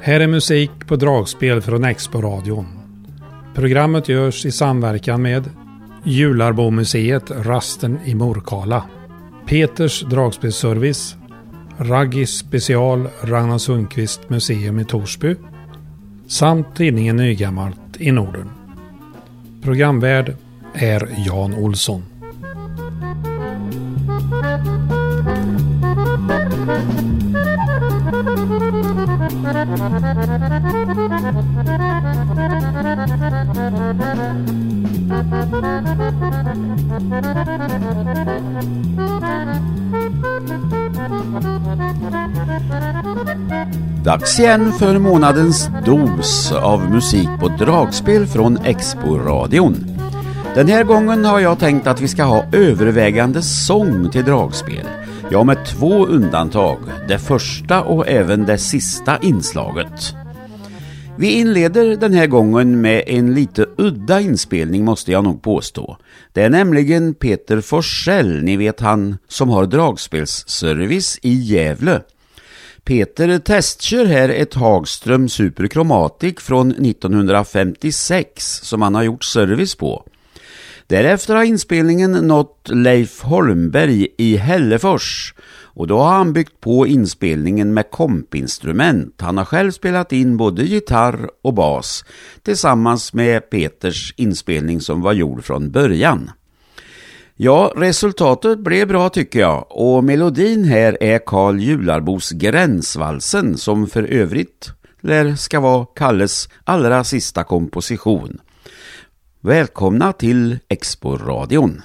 Här är musik på dragspel från Expo-radion. Programmet görs i samverkan med Jularbomuseet Rasten i Morkala, Peters dragspelsservice, Raggis special Ragnar Sundqvist museum i Torsby samt tidningen Nygammalt i Norden. Programvärd är Jan Olsson. Dags igen för månadens dos av musik på dragspel från Expo-radion. Den här gången har jag tänkt att vi ska ha övervägande sång till dragspel. Ja, med två undantag. Det första och även det sista inslaget. Vi inleder den här gången med en lite udda inspelning måste jag nog påstå. Det är nämligen Peter Forsell, ni vet han som har dragspelsservice i Gävle. Peter testkör här ett Hagström Super Chromatic från 1956 som han har gjort service på. Därefter har inspelningen nått Leif Holmberg i Hällefors och då har han byggt på inspelningen med kompinstrument. Han har själv spelat in både gitarr och bas tillsammans med Peters inspelning som var gjord från början. Ja, resultatet blev bra tycker jag och melodin här är Karl Jularbos Gränsvalsen som för övrigt lär ska vara Kalles allra sista komposition. Välkomna till Expo-radion.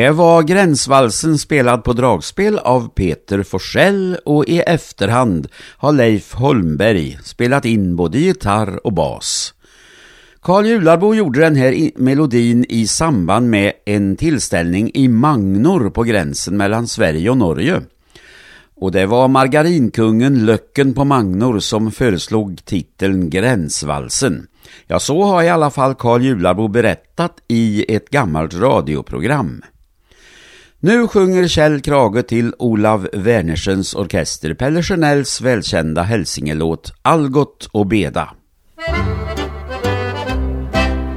Det var Gränsvalsen spelad på dragspel av Peter Forsell och i efterhand har Leif Holmberg spelat in både gitarr och bas. Karl Jularbo gjorde den här melodin i samband med en tillställning i Magnor på gränsen mellan Sverige och Norge. Och det var margarinkungen Löcken på Magnor som föreslog titeln Gränsvalsen. Ja, så har i alla fall Karl Jularbo berättat i ett gammalt radioprogram. Nu sjunger Kjell Krage till Olav Wernersens orkester Pelle Chanels välkända hälsingelåt Algot och Beda.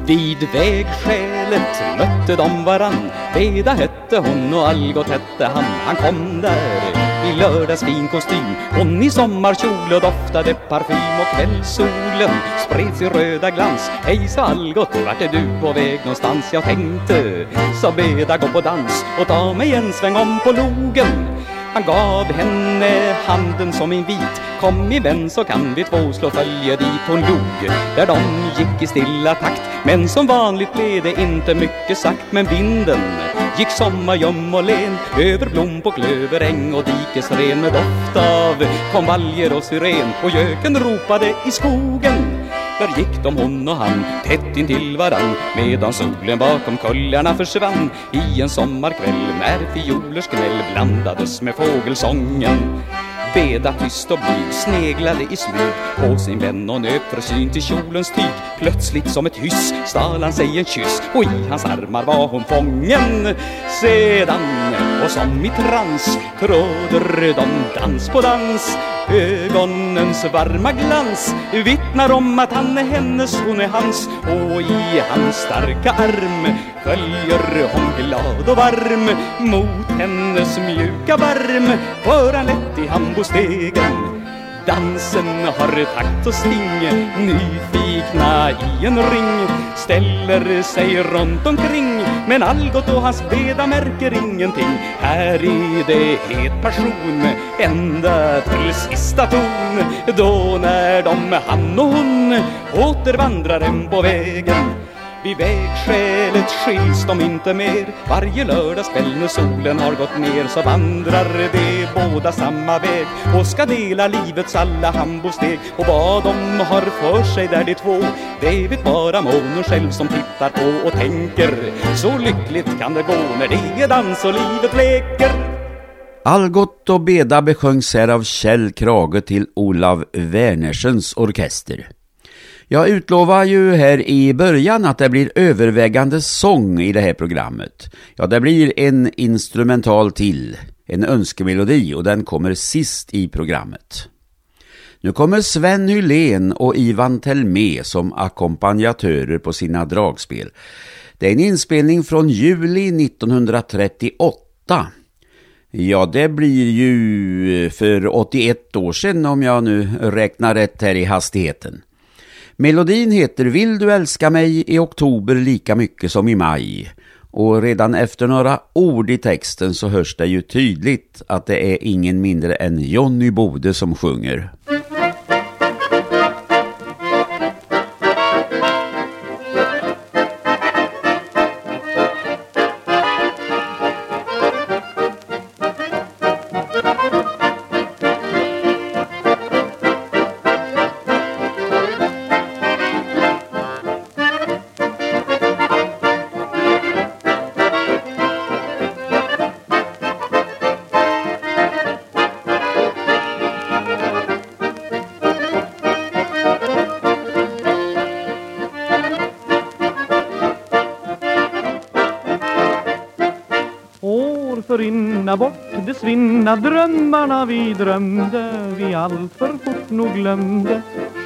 Vid vägskälet mötte de varann. Beda hette hon och Algot hette han. Han kom där i lördagsfin kostym. Hon i sommarkjol och doftade parfym Och kvällssolen spred sin röda glans. Hej sa Algot, vart är du på väg någonstans? Jag tänkte, sa Beda, gå på dans Och ta mig en sväng om på logen. Han gav henne handen som invit Kom min vän så kan vi två slå följe dit hon log. Där de gick i stilla takt. Men som vanligt blev det inte mycket sagt Men vinden gick sommargöm och len. Över blom på klöveräng och dikesren med doft av konvaljer och syren. Och göken ropade i skogen där gick de hon och han tätt intill varann. Medan solen bakom kullarna försvann I en sommarkväll när fiolers gnäll blandades med fågelsången. Beda tyst och blyg sneglade i smyg. På sin vän och nöp försynt i kjolens tyg. Plötsligt som ett hyss stal han sig en kyss och i hans armar var hon fången. Sedan och som i trans tråder de dans på dans. Ögonens varma glans vittnar om att han är hennes, hon är hans. Och i hans starka arm följer hon glad och varm mot hennes mjuka barm för han lätt i hambostegen Dansen har takt och sting Nyfikna i en ring Ställer sig runt omkring. Men Algot och hans beda märker ingenting. Här är det het passion Ända till sista ton. Då när de, han och hon Återvandrar hem på vägen vid vägskälet skiljs de inte mer. Varje lördagskväll när solen har gått ner Så vandrar de båda samma väg Och ska dela livets alla hambosteg Och vad de har för sig där de två Det vet bara månen själv som tittar på och tänker. Så lyckligt kan det gå när det är dans och livet leker. Algot och Beda besjöngs här av Kjell Krage till Olav Wernersens orkester. Jag utlovar ju här i början att det blir övervägande sång i det här programmet. Ja, det blir en instrumental till, en önskemelodi och den kommer sist i programmet. Nu kommer Sven Hylén och Ivan Telmé som ackompanjatörer på sina dragspel. Det är en inspelning från juli 1938. Ja, det blir ju för 81 år sedan om jag nu räknar rätt här i hastigheten. Melodin heter Vill du älska mig i oktober lika mycket som i maj? Och redan efter några ord i texten så hörs det ju tydligt att det är ingen mindre än Johnny Bode som sjunger. Rinna bort, de svinna drömmarna vi drömde vi allt för fort nog glömde.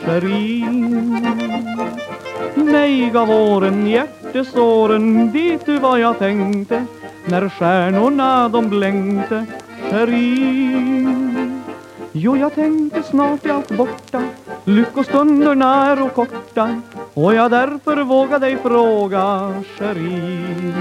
Sherin Mig gav åren hjärtesåren vet du vad jag tänkte när stjärnorna de blänkte. Sherin Jo, jag tänkte snart är allt borta Lyckostunderna är och korta och jag därför vågar dig fråga Sherin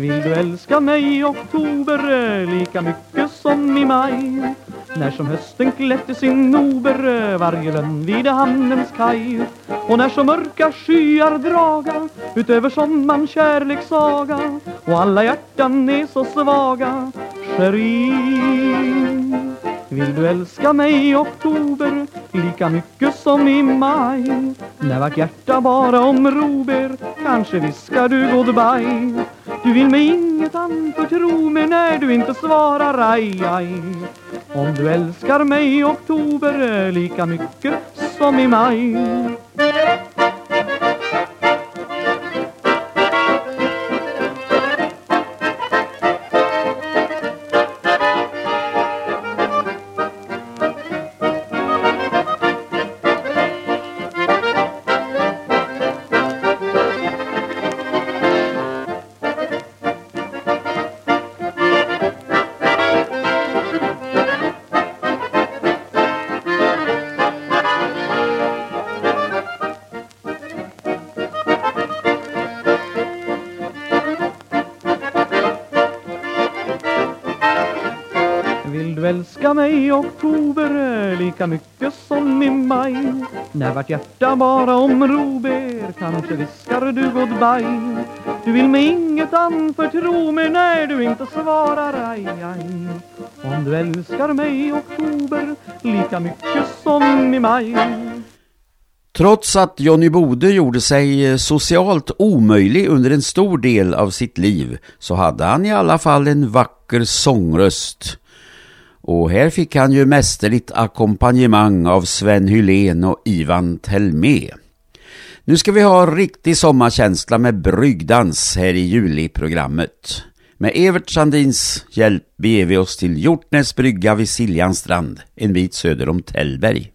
vill du älska mig i oktober eh, lika mycket som i maj? När som hösten klätte sin nober eh, varje lönn vid hamnens kaj Och när så mörka skyar draga utöver sommarns kärlekssaga Och alla hjärtan är så svaga Sherin vill du älska mig i oktober lika mycket som i maj? När vart hjärta bara om rober kanske viskar du goodbye du vill mig inget anförtro mig när du inte svarar aj, aj. Om du älskar mig i oktober eh, lika mycket som i maj. I oktober lika mycket som i maj När vart hjärta bara om rober kanske viskar du goodbye Du vill mig inget anförtro mig när du inte svarar aj, aj. Om du älskar mig i oktober lika mycket som i maj. Trots att Johnny Bode gjorde sig eh, socialt omöjlig under en stor del av sitt liv så hade han i alla fall en vacker sångröst. Och här fick han ju mästerligt ackompanjemang av Sven Hylén och Ivan Telmé. Nu ska vi ha riktig sommarkänsla med bryggdans här i juliprogrammet. Med Evert Sandins hjälp beger vi oss till Hjortnäs brygga vid Siljans strand, en bit söder om Tällberg.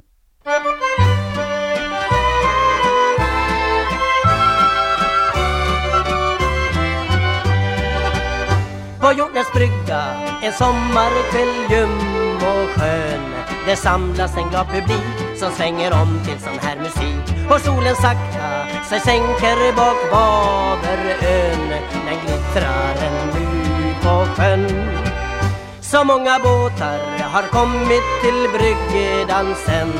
På Hjortnäs brygga en sommarkväll ljum och skön. Det samlas en glad publik som svänger om till sån här musik. Och solen sakta sig sänker bak Vaverön Den glittrar ännu på sjön. Så många båtar har kommit till bryggdansen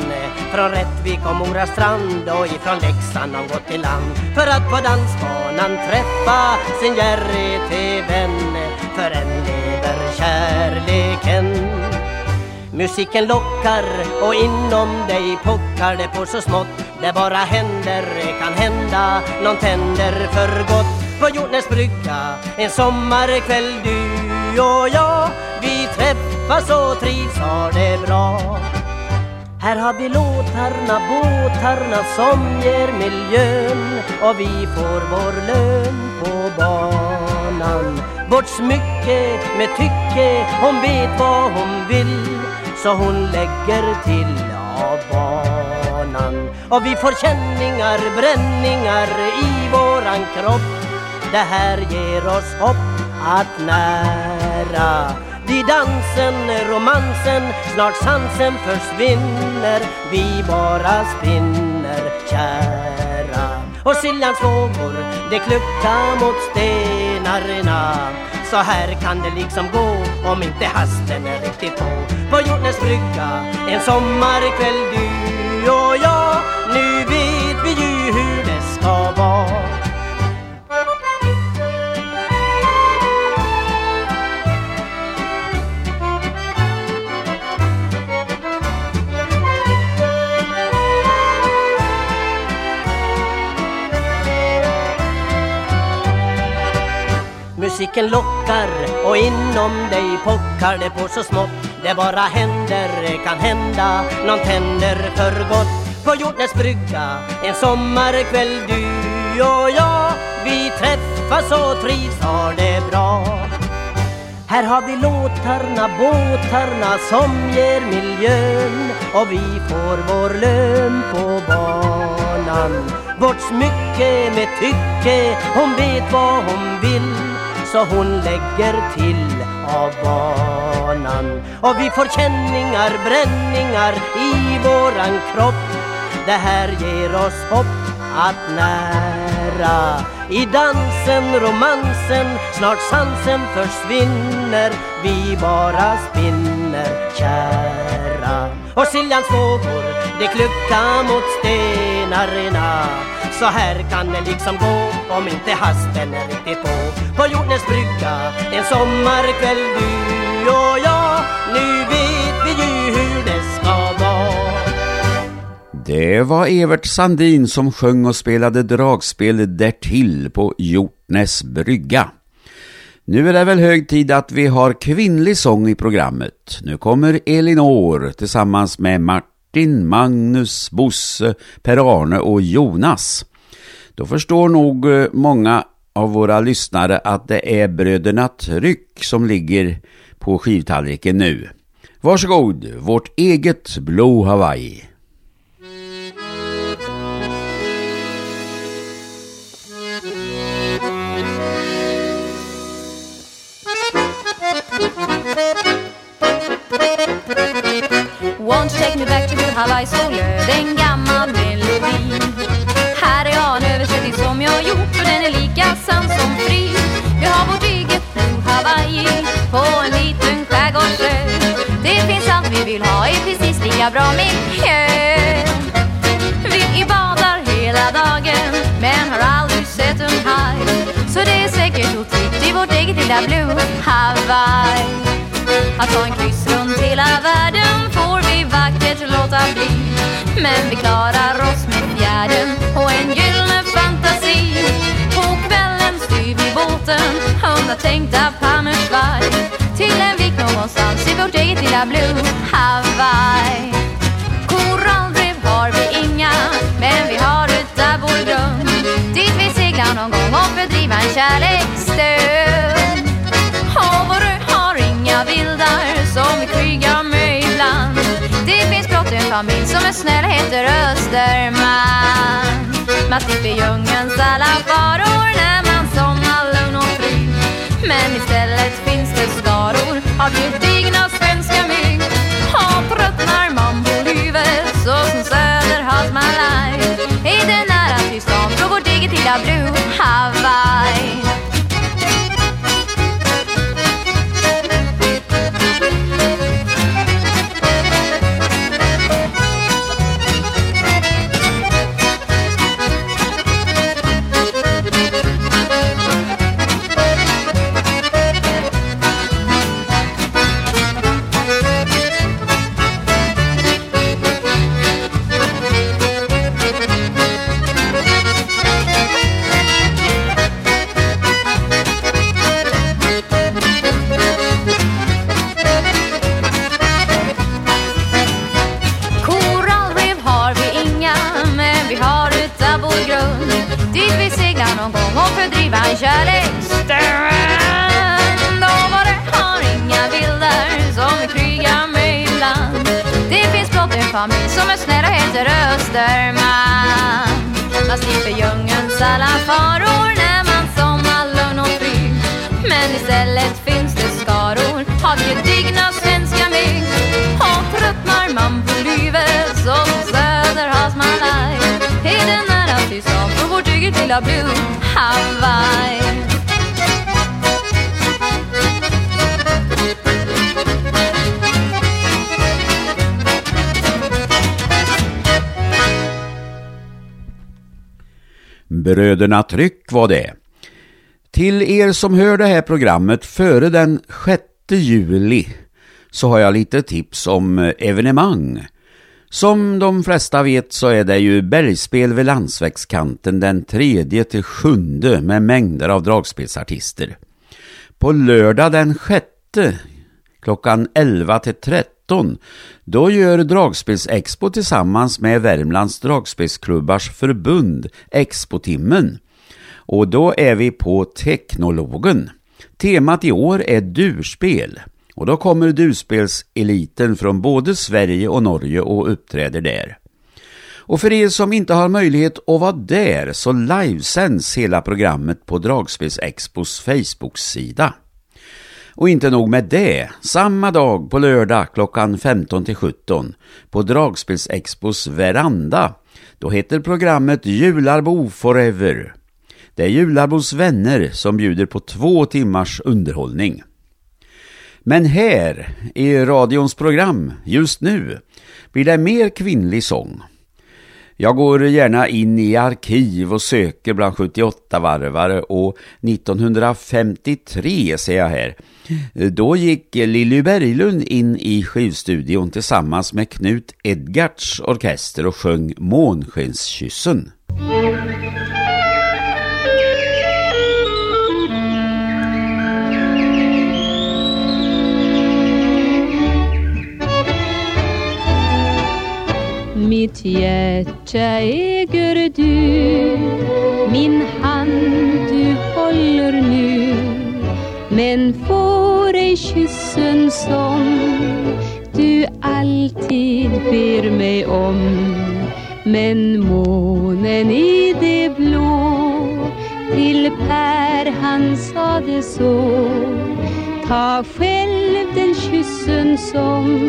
Från Rättvik och Mora strand och ifrån Leksand har gått till land. För att på dansbanan träffa sin Jerry till vän För en kärleken. Musiken lockar och inom dig pockar det på så smått. Det bara händer, kan hända, nån tänder för gott. På Jordnäs brygga en sommarkväll du och jag Vi träffas och trivs, har det bra. Här har vi låtarna, båtarna som ger miljön och vi får vår lön på banan. Vårt smycke med tycke, hon vet vad hon vill så hon lägger till av banan. Och vi får känningar, bränningar i våran kropp. Det här ger oss hopp att nära. Vid dansen, romansen, snart sansen försvinner. Vi bara spinner kära. Och Siljans vågor, det kluckar mot stenarna Så här kan det liksom gå om inte hasten är riktigt på. På jordens brygga, en sommarkväll du och jag Nu Musiken lockar och inom dig pockar det på så smått. Det bara händer, kan hända, nån tänder för gott. På Hjortnäs brygga, en sommarkväll du och jag Vi träffas och trivs, har det bra. Här har vi låtarna, båtarna som ger miljön och vi får vår lön på banan. Vårt smycke med tycke, hon vet vad hon vill så hon lägger till av banan. Och vi får känningar, bränningar i våran kropp. Det här ger oss hopp att nära i dansen, romansen, snart sansen försvinner Vi bara spinner kära Och Siljans vågor, det kluckar mot stenarna så här kan det liksom gå om inte hasten är riktigt på På Hjortnäs brygga, en sommarkväll du och jag Nu vet vi ju hur det ska vara det var Evert Sandin som sjöng och spelade dragspel därtill på Hjortnäs brygga. Nu är det väl hög tid att vi har kvinnlig sång i programmet. Nu kommer Elinor tillsammans med Martin, Magnus, Bosse, Per-Arne och Jonas. Då förstår nog eh, många av våra lyssnare att det är bröderna Tryck som ligger på skivtallriken nu. Varsågod, vårt eget Blå Hawaii. Hawaii så löd en gammal melodi. Här är jag en översättning som jag gjort för den är lika sann som fri. Vi har vårt eget Hawaii på en liten skärgårdsö. Det finns allt vi vill ha, i precis lika bra miljö Vi badar hela dagen men har aldrig sett en haj. Så det är säkert otryggt i vårt eget lilla Blue Hawaii. Att ta en kryss runt hela världen låta bli. Men vi klarar oss med fjärden och en gyllene fantasi. På kvällen styr vi båten, undatänkta pannersvaj Till en vik någonstans alltså i vårt eget lilla Blue Hawaii. Korallrev har vi inga, men vi har utav vår grund. Dit vi seglar någon gång och bedriva en kärleksdöd. Och vår ö har inga vildar som vi krigar familj som är snäll heter Österman. Man slipper djungelns alla faror när man somnar lugn och fri Men istället finns det skaror av gedigna Dit vi seglar någon gång och fördriva en kärleksstund. Och var det har inga vildar som vi kriga med ibland. Det finns blott en familj som är snäll och heter Österman. Man slipper djungelns alla faror när man sommar lugn och fri. Men istället finns det skaror av gedigna svenska mygg. Och tröttnar man på livet som nära stan från vårt eget lilla Blue Hawaii. Bröderna Tryck var det. Till er som hör det här programmet före den 6 juli så har jag lite tips om eh, evenemang. Som de flesta vet så är det ju bergspel vid landsvägskanten den 3 till 7 med mängder av dragspelsartister. På lördag den 6 klockan 11 till 13 då gör Dragspelsexpo tillsammans med Värmlands dragspelsklubbars förbund Expotimmen. Och då är vi på Teknologen. Temat i år är durspel. Och då kommer duspelseliten från både Sverige och Norge och uppträder där. Och för er som inte har möjlighet att vara där så livesänds hela programmet på Dragspelsexpos Facebook-sida. Och inte nog med det, samma dag på lördag klockan 15-17 på Dragspelsexpos veranda, då heter programmet Jularbo Forever. Det är Jularbos vänner som bjuder på två timmars underhållning. Men här, i radions program, just nu, blir det mer kvinnlig sång. Jag går gärna in i arkiv och söker bland 78-varvare och 1953 ser jag här. Då gick Lilly Berglund in i skivstudion tillsammans med Knut Edgards orkester och sjöng Månskenskyssen. Mitt hjärta äger du. Min hand du håller nu. Men får ej kyssen som Du alltid ber mig om. Men månen i det blå Till Per han sade så. Ta själv den kyssen som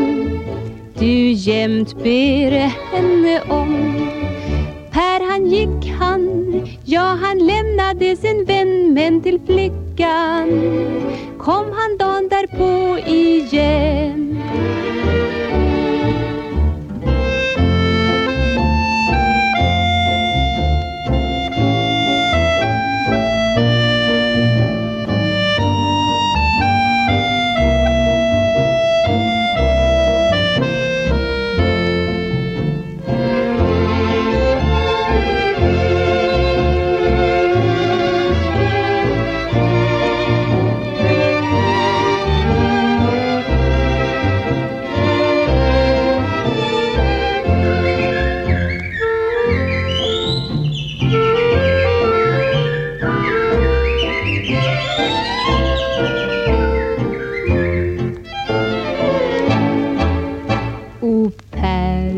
du jämt ber henne om. Per han gick han, ja han lämnade sin vän men till flickan kom han dagen därpå igen.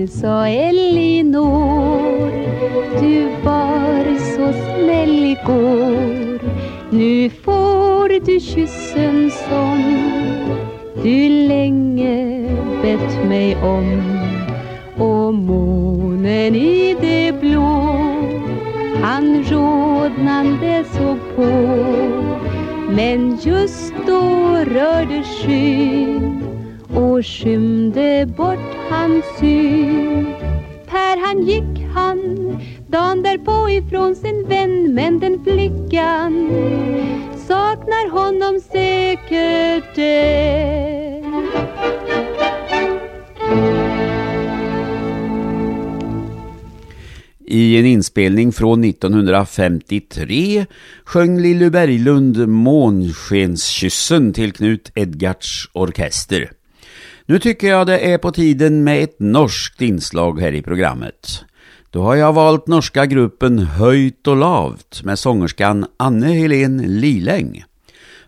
Sa Elinor Du var så snäll igår. Nu får du kyssen som du länge bett mig om. Och månen i det blå han rodnande såg på. Men just då rörde skyn och skymde bort han syn Per han gick han Dan därpå ifrån sin vän men den flickan saknar honom säkert än I en inspelning från 1953 sjöng Lilly Berglund Månskenskyssen till Knut Edgards orkester. Nu tycker jag det är på tiden med ett norskt inslag här i programmet. Då har jag valt norska gruppen Höjt och lavt med sångerskan Anne Helén Liläng.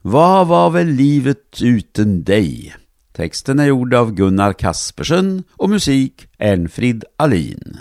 Vad var väl livet utan dig? Texten är gjord av Gunnar Kaspersen och musik Ernfrid Alin.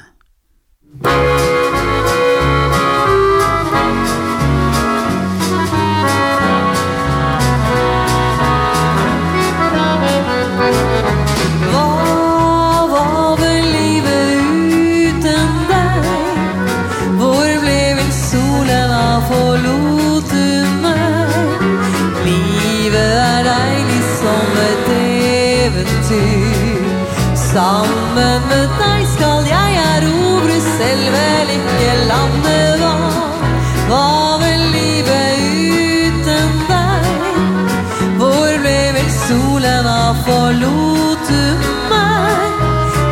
Av du mig?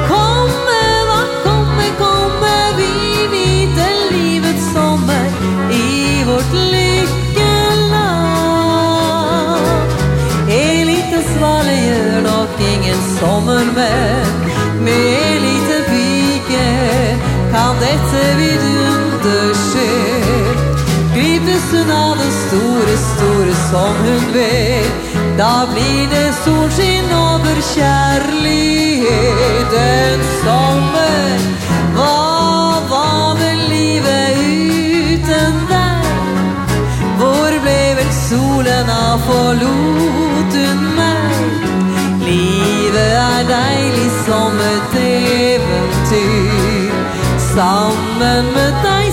Komme, va, komme, komme vi nyter livets sommer i vårt lyckeland En liten svale gör nok ingen sommar, med Med en liten pike kan detta vidunder ske. Gripes hun av den store, store som hon vet då blir det solsken över kärleken sommar Vad var väl livet utan dig? Vår blev väl solen av förlåten mig? Livet är dejligt som ett äventyr Sammen med dig.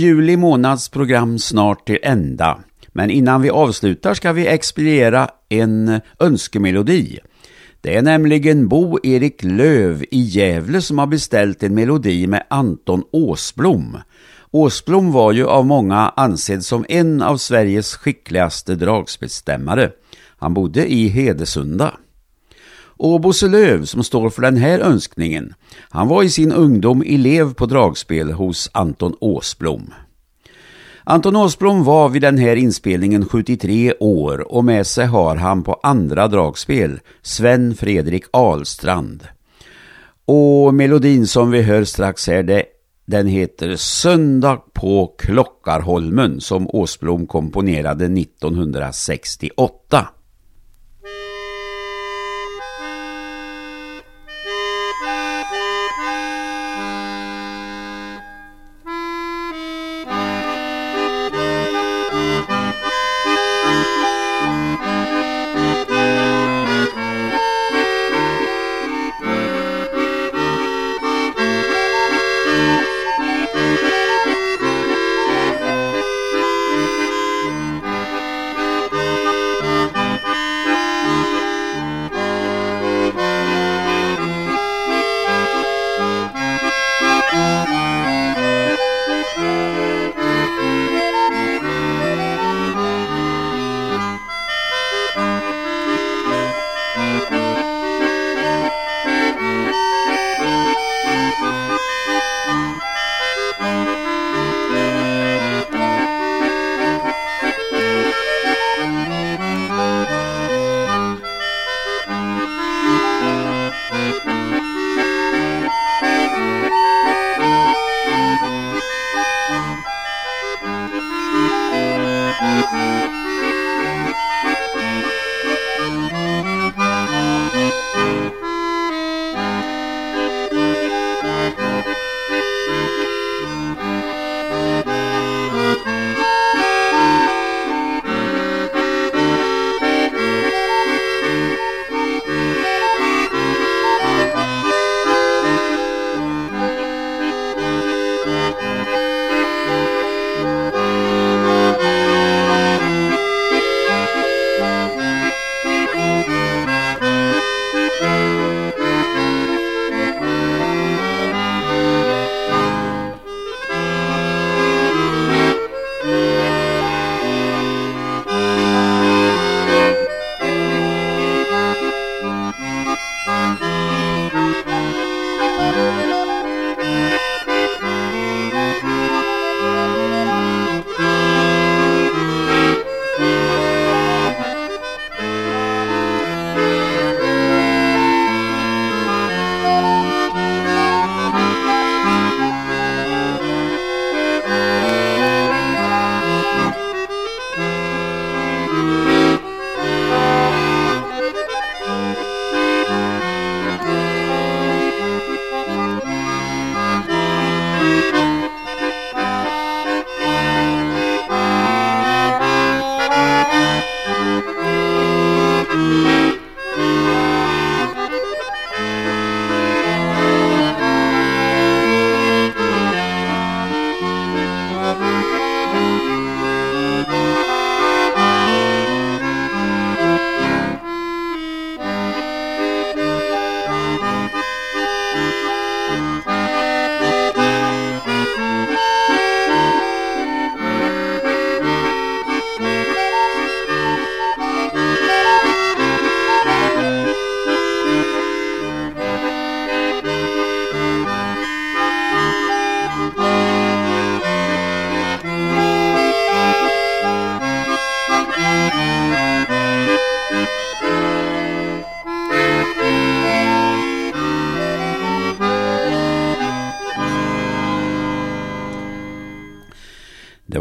Juli månads program snart till ända. Men innan vi avslutar ska vi expediera en önskemelodi. Det är nämligen Bo Erik Löv i Gävle som har beställt en melodi med Anton Åsblom. Åsblom var ju av många ansedd som en av Sveriges skickligaste dragspelsstämmare. Han bodde i Hedesunda. Och Bosse Löv som står för den här önskningen, han var i sin ungdom elev på dragspel hos Anton Åsblom. Anton Åsblom var vid den här inspelningen 73 år och med sig har han på andra dragspel Sven Fredrik Ahlstrand. Och melodin som vi hör strax här det den heter Söndag på Klockarholmen som Åsblom komponerade 1968.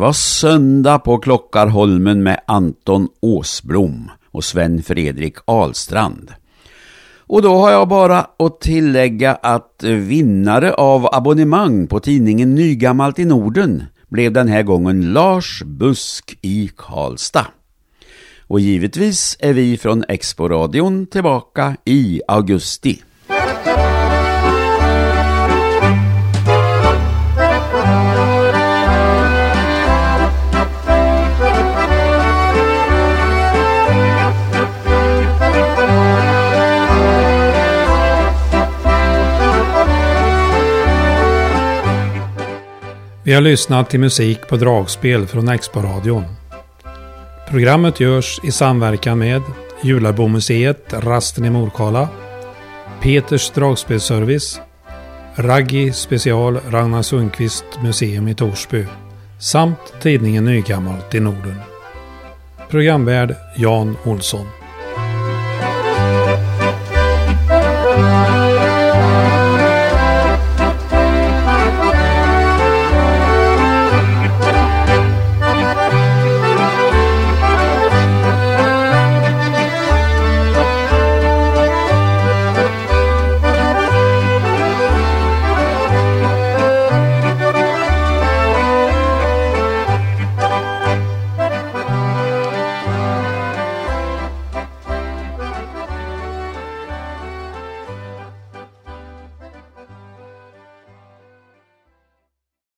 Var söndag på Klockarholmen med Anton Åsblom och Sven Fredrik Alstrand. Och då har jag bara att tillägga att vinnare av abonnemang på tidningen Nygammalt i Norden blev den här gången Lars Busk i Karlstad. Och givetvis är vi från Exporadion tillbaka i augusti. Vi har lyssnat till musik på dragspel från Expo-radion. Programmet görs i samverkan med Jularbomuseet Rasten i Morkala, Peters dragspelservice, Raggi special Ragnar Sundqvist museum i Torsby samt tidningen Nygammalt i Norden. Programvärd Jan Olsson.